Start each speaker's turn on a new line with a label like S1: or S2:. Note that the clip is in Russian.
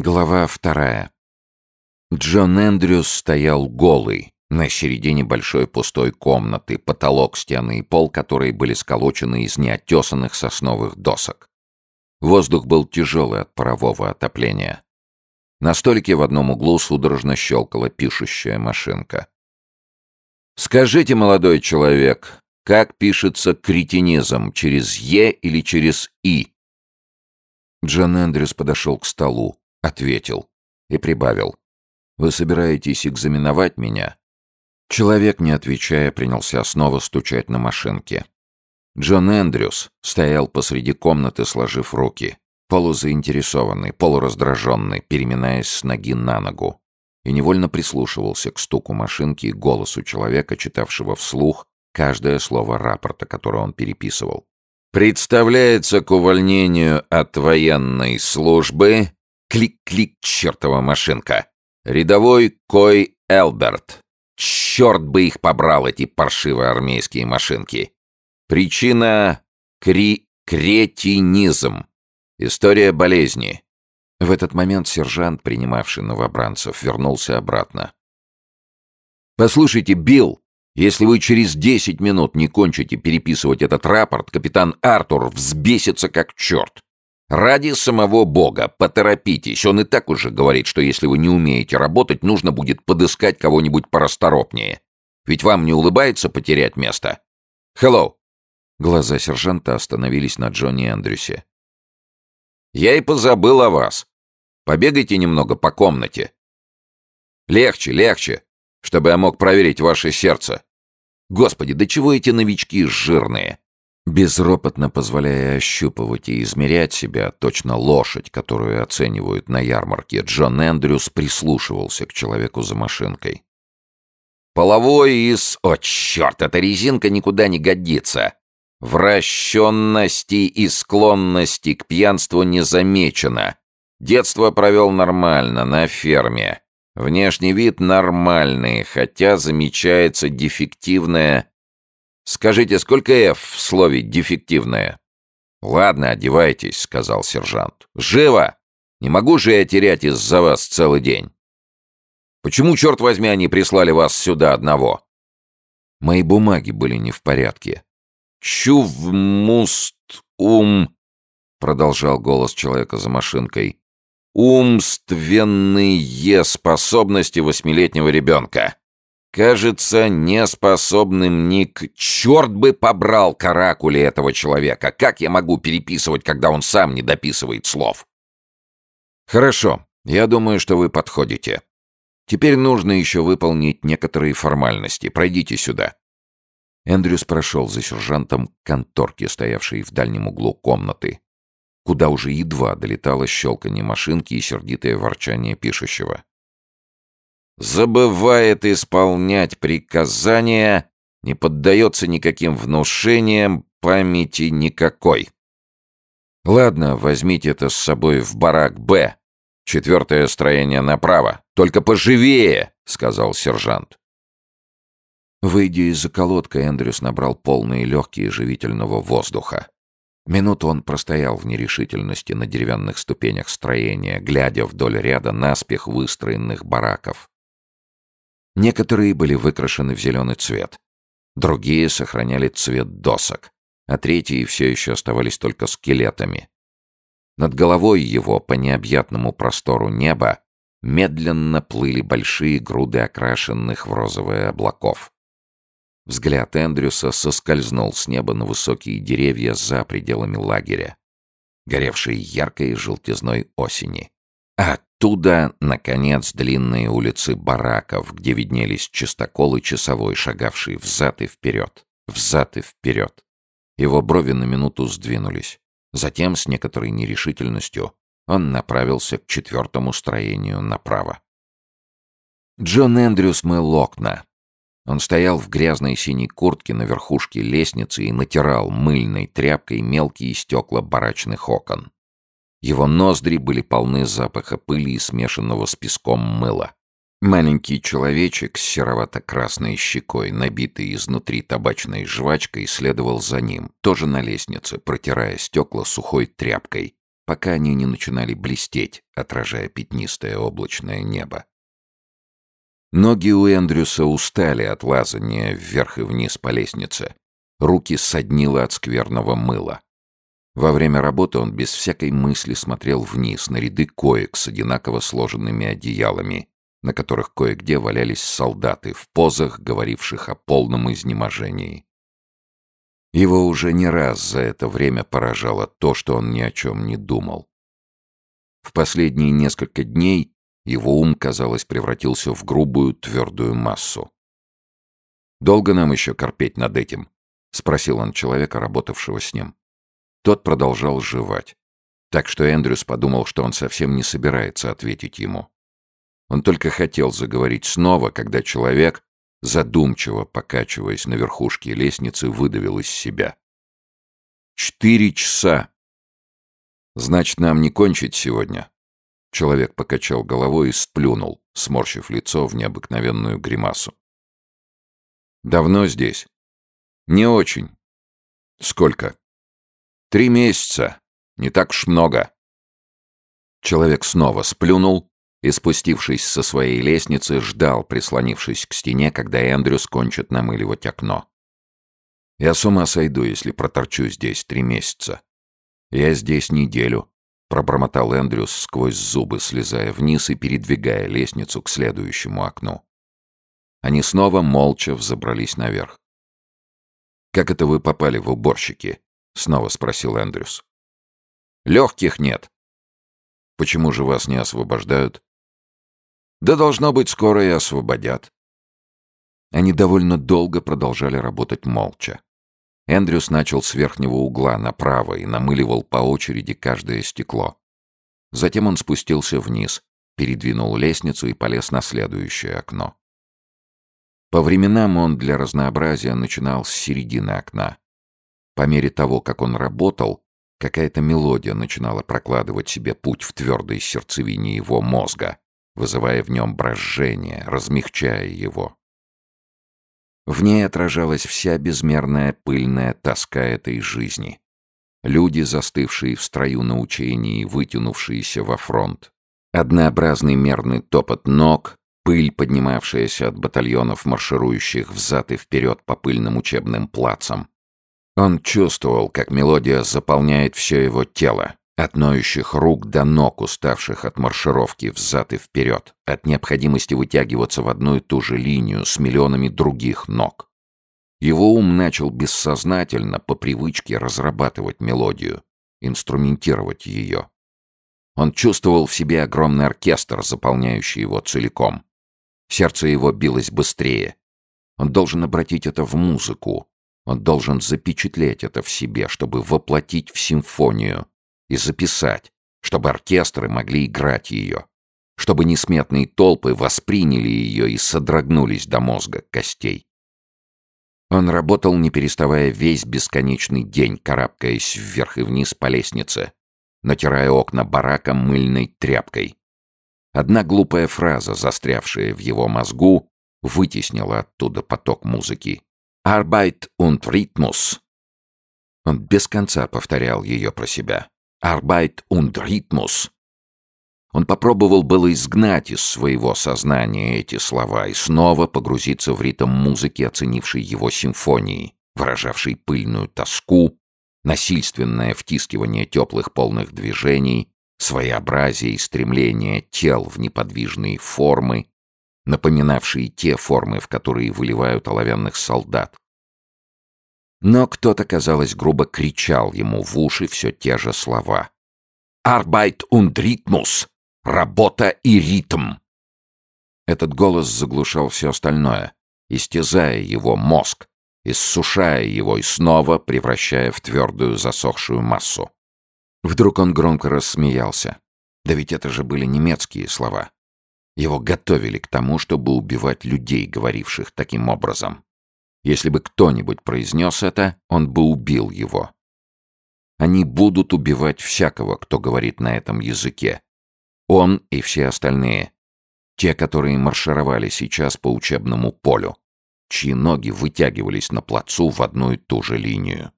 S1: Глава вторая. Джон Эндрюс стоял голый на середине большой пустой комнаты, потолок, стены и пол которой были сколочены из неотесанных сосновых досок. Воздух был тяжелый от парового отопления. На столике в одном углу судорожно щелкала пишущая машинка. «Скажите, молодой человек, как пишется кретинизм, через «е» или через «и»?» Джон Эндрюс подошел к столу, Ответил. И прибавил. «Вы собираетесь экзаменовать меня?» Человек, не отвечая, принялся снова стучать на машинке. Джон Эндрюс стоял посреди комнаты, сложив руки, полузаинтересованный, полураздраженный, переминаясь с ноги на ногу, и невольно прислушивался к стуку машинки и голосу человека, читавшего вслух каждое слово рапорта, которое он переписывал. «Представляется к увольнению от военной службы Клик-клик, чертова машинка. Рядовой Кой Элберт. Черт бы их побрал, эти паршивые армейские машинки. Причина — кри кретинизм. История болезни. В этот момент сержант, принимавший новобранцев, вернулся обратно. «Послушайте, Билл, если вы через десять минут не кончите переписывать этот рапорт, капитан Артур взбесится как черт. Ради самого Бога, поторопитесь. Он и так уже говорит, что если вы не умеете работать, нужно будет подыскать кого-нибудь порасторопнее. Ведь вам не улыбается потерять место? Hello. Глаза сержанта остановились на Джонни Эндрюсе. Я и позабыл о вас. Побегайте немного по комнате. Легче, легче, чтобы я мог проверить ваше сердце. Господи, до чего эти новички жирные? Безропотно позволяя ощупывать и измерять себя, точно лошадь, которую оценивают на ярмарке, Джон Эндрюс прислушивался к человеку за машинкой. «Половой из... О, черт, эта резинка никуда не годится!» Вращенности и склонности к пьянству не замечено. Детство провел нормально, на ферме. Внешний вид нормальный, хотя замечается дефективная Скажите, сколько «ф» в слове «дефективное»?» «Ладно, одевайтесь», — сказал сержант. «Живо! Не могу же я терять из-за вас целый день. Почему, черт возьми, они прислали вас сюда одного?» Мои бумаги были не в порядке. «Чувмуст ум», — продолжал голос человека за машинкой, «умственные способности восьмилетнего ребенка. Кажется, неспособным ни к... Черт бы побрал каракули этого человека! Как я могу переписывать, когда он сам не дописывает слов? Хорошо, я думаю, что вы подходите. Теперь нужно еще выполнить некоторые формальности. Пройдите сюда. Эндрюс прошел за сержантом к конторке, стоявшей в дальнем углу комнаты, куда уже едва долетало щелканье машинки и сердитое ворчание пишущего забывает исполнять приказания, не поддается никаким внушениям, памяти никакой. Ладно, возьмите это с собой в барак «Б». Четвертое строение направо. Только поживее, сказал сержант. Выйдя из заколотка, Эндрюс набрал полные легкие живительного воздуха. Минуту он простоял в нерешительности на деревянных ступенях строения, глядя вдоль ряда наспех выстроенных бараков. Некоторые были выкрашены в зеленый цвет, другие сохраняли цвет досок, а третьи все еще оставались только скелетами. Над головой его по необъятному простору неба медленно плыли большие груды окрашенных в розовые облаков. Взгляд Эндрюса соскользнул с неба на высокие деревья за пределами лагеря, горевшие яркой желтизной осени. А Оттуда, наконец, длинные улицы бараков, где виднелись чистокол и часовой, шагавший взад и вперед, взад и вперед. Его брови на минуту сдвинулись. Затем, с некоторой нерешительностью, он направился к четвертому строению направо. Джон Эндрюс мыл окна. Он стоял в грязной синей куртке на верхушке лестницы и натирал мыльной тряпкой мелкие стекла барачных окон. Его ноздри были полны запаха пыли и смешанного с песком мыла. Маленький человечек с серовато-красной щекой, набитый изнутри табачной жвачкой, следовал за ним, тоже на лестнице, протирая стекла сухой тряпкой, пока они не начинали блестеть, отражая пятнистое облачное небо. Ноги у Эндрюса устали от лазания вверх и вниз по лестнице. Руки соднило от скверного мыла. Во время работы он без всякой мысли смотрел вниз на ряды коек с одинаково сложенными одеялами, на которых кое-где валялись солдаты в позах, говоривших о полном изнеможении. Его уже не раз за это время поражало то, что он ни о чем не думал. В последние несколько дней его ум, казалось, превратился в грубую, твердую массу. «Долго нам еще корпеть над этим?» — спросил он человека, работавшего с ним. Тот продолжал жевать. Так что Эндрюс подумал, что он совсем не собирается ответить ему. Он только хотел заговорить снова, когда человек, задумчиво покачиваясь на верхушке лестницы, выдавил из себя. «Четыре часа!» «Значит, нам не кончить сегодня?» Человек покачал головой и сплюнул, сморщив лицо в необыкновенную гримасу. «Давно здесь?» «Не очень». «Сколько?» Три месяца. Не так уж много. Человек снова сплюнул и, спустившись со своей лестницы, ждал, прислонившись к стене, когда Эндрюс кончит намыливать окно. «Я с ума сойду, если проторчу здесь три месяца. Я здесь неделю», — пробормотал Эндрюс сквозь зубы, слезая вниз и передвигая лестницу к следующему окну. Они снова молча взобрались наверх. «Как это вы попали в уборщики?» Снова спросил Эндрюс. Легких нет. Почему же вас не освобождают? Да должно быть, скоро и освободят. Они довольно долго продолжали работать молча. Эндрюс начал с верхнего угла направо и намыливал по очереди каждое стекло. Затем он спустился вниз, передвинул лестницу и полез на следующее окно. По временам он для разнообразия начинал с середины окна, по мере того, как он работал, какая-то мелодия начинала прокладывать себе путь в твердой сердцевине его мозга, вызывая в нем брожение, размягчая его. В ней отражалась вся безмерная пыльная тоска этой жизни. Люди, застывшие в строю на учении, вытянувшиеся во фронт. Однообразный мерный топот ног, пыль, поднимавшаяся от батальонов, марширующих взад и вперед по пыльным учебным плацам, он чувствовал, как мелодия заполняет все его тело, от ноющих рук до ног, уставших от маршировки взад и вперед, от необходимости вытягиваться в одну и ту же линию с миллионами других ног. Его ум начал бессознательно, по привычке, разрабатывать мелодию, инструментировать ее. Он чувствовал в себе огромный оркестр, заполняющий его целиком. Сердце его билось быстрее. Он должен обратить это в музыку, он должен запечатлеть это в себе, чтобы воплотить в симфонию и записать, чтобы оркестры могли играть ее, чтобы несметные толпы восприняли ее и содрогнулись до мозга костей. Он работал, не переставая весь бесконечный день, карабкаясь вверх и вниз по лестнице, натирая окна барака мыльной тряпкой. Одна глупая фраза, застрявшая в его мозгу, вытеснила оттуда поток музыки. Arbeit und Rhythmus. Он без конца повторял ее про себя. Arbeit und Rhythmus. Он попробовал было изгнать из своего сознания эти слова и снова погрузиться в ритм музыки, оценившей его симфонии, выражавшей пыльную тоску, насильственное втискивание теплых полных движений, своеобразие и стремление тел в неподвижные формы, напоминавшие те формы, в которые выливают оловянных солдат. Но кто-то, казалось, грубо кричал ему в уши все те же слова. «Arbeit und Rhythmus! Работа и ритм!» Этот голос заглушал все остальное, истязая его мозг, иссушая его и снова превращая в твердую засохшую массу. Вдруг он громко рассмеялся. Да ведь это же были немецкие слова. Его готовили к тому, чтобы убивать людей, говоривших таким образом. Если бы кто-нибудь произнес это, он бы убил его. Они будут убивать всякого, кто говорит на этом языке. Он и все остальные. Те, которые маршировали сейчас по учебному полю, чьи ноги вытягивались на плацу в одну и ту же линию.